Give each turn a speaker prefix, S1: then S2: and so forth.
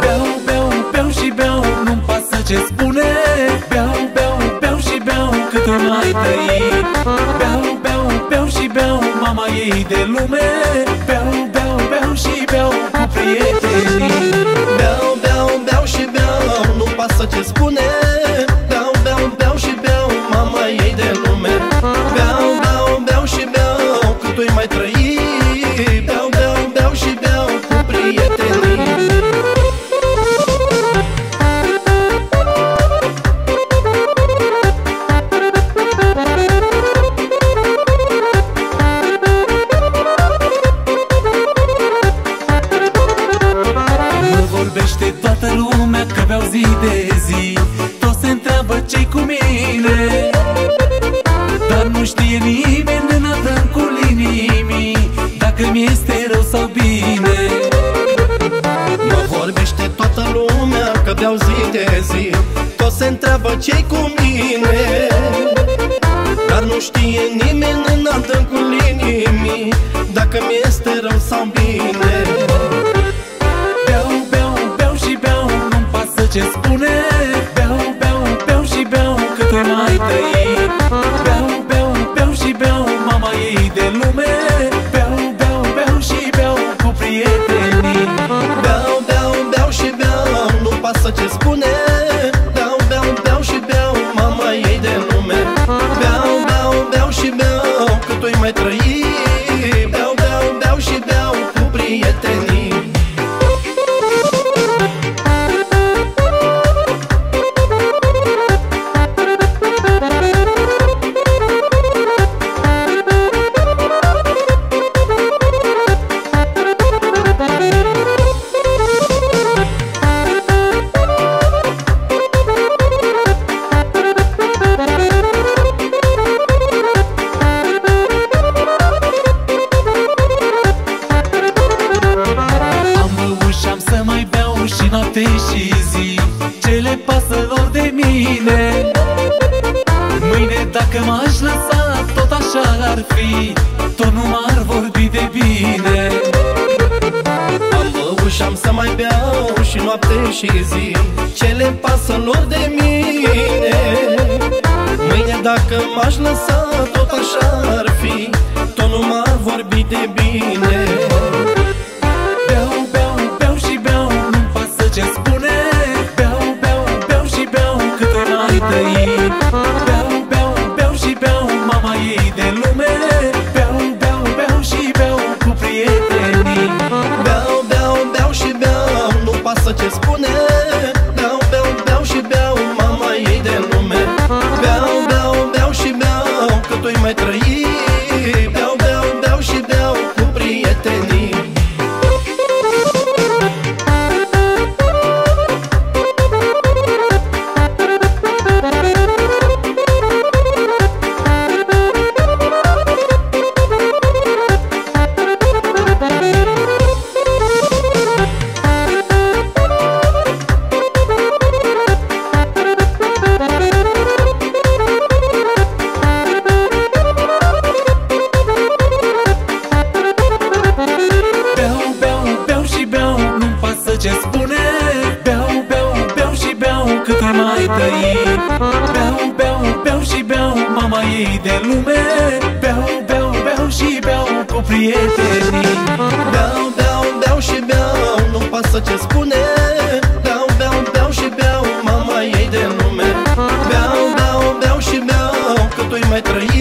S1: Beau, beau, beau și beau, nu-mi pasă ce spune. Beau, beau, beau și beau, cât mai trăi Beau, beau, beau și beau, mama ei de lume. Beau, beau, beau și beau, cu prietenii vorbește toată lumea că beau zi de zi. Toți se întreabă ce cu mine. Dar nu știe nimeni în adâncul inimii Dacă mi este rău sau bine.
S2: Mă vorbește toată lumea că beau zi de zi. Toți se întreabă ce cu mine. Dar nu știe nimeni în adâncul inimii Dacă mi este rău sau bine
S1: Beau, beau, beau și beau, cât mai trăi Beau, beau, beau și beau, mama ei de lume dacă m-aș lăsa tot așa ar fi. Tot nu m-ar vorbi de bine.
S2: Am băut și am să mai beau și noapte și zi. Ce le pasă lor de mine. Mâine dacă m-aș lăsa tot așa ar fi. Tot nu m-ar vorbi de bine.
S1: Beau, beau, beau și beau, nu-mi pasă ce spune lume Beau, beau, beau și beau, cu prietenii.
S2: Beau, beau, beau și beau, nu pasă ce spune
S1: Beau, beau, beau și beau, mama ei de lume. Beau, beau, beau și beau, cu prietenii.
S2: Beau, beau, beau și beau, nu pasă ce spune. Beau, beau, beau și beau, mama ei de lume. Beau, beau, beau și beau, cât o mai trăi